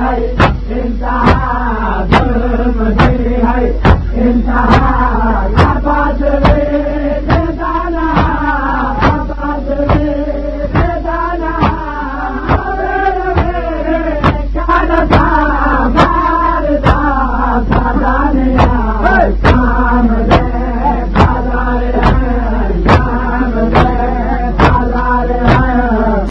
Inside